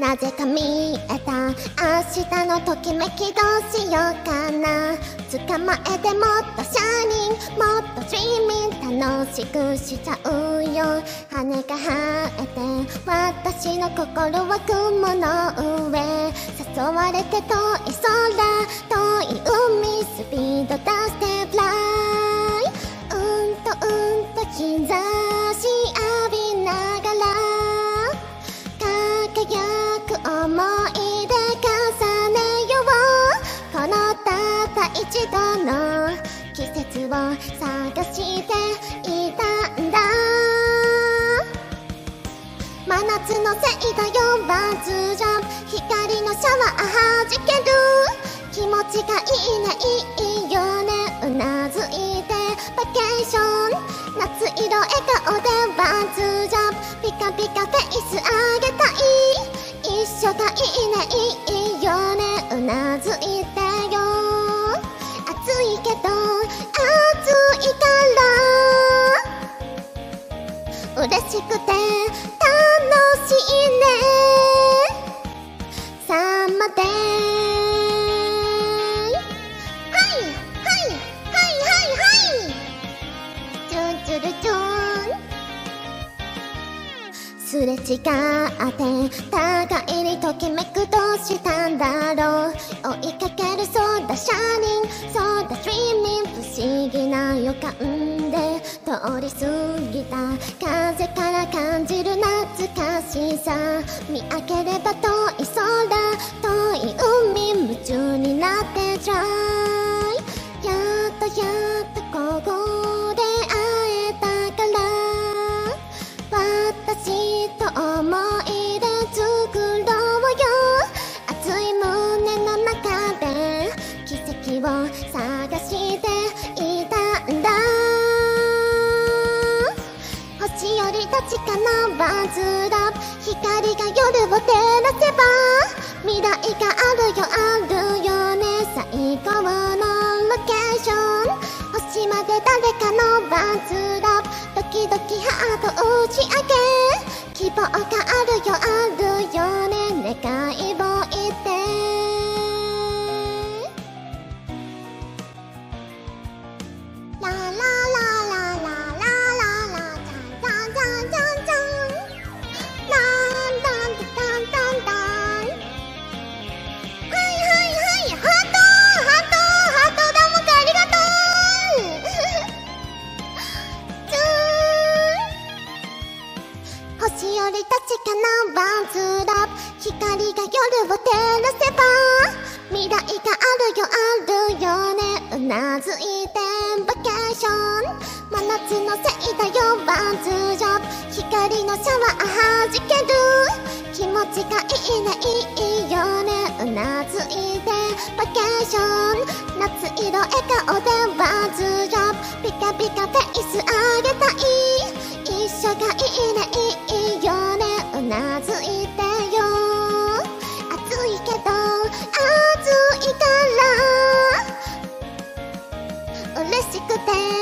なぜか見えた明日のときめきどうしようかな。捕まえてもっとシャイニンもっとドリーミン楽しくしちゃうよ。羽が生えて私の心は雲の上。誘われて遠い空遠い海スピード出してフライ。うんとうんと日一度の季節を探していたんだ。真夏のせいだよバズジャン。プ光のシャワーはじける。気持ちがいいねいいよねうなずいてバケーション。夏色笑顔でバズジャン。プピカピカフェイスあげたい。一緒がいいねいいれ違って互いにときめくどうしたんだろう。追いかけるそうだシャーニングそうだドリーミング不思議な予感で通り過ぎた。風から感じる懐かしさ。見上げれば遠い空遠い海夢中になってちゃいやっとやっと奇跡を探していたんだ。星より確かなバズラ。光が夜を照らせば未来があるよあるよね。最高のロケーション。星まで誰かのバズラ。ドキドキハート打ち上げ希望があるよある。よ星より確かなワンツーラブ光が夜を照らせば未来があるよあるよね。うなずいてバケーション。真夏のせいだよワンツージャブ光のシャワーはじける。気持ちがいいねいいよね。うなずいてバケーション。夏色笑顔でワンツージャブピカピカフェイスあげた。しくて。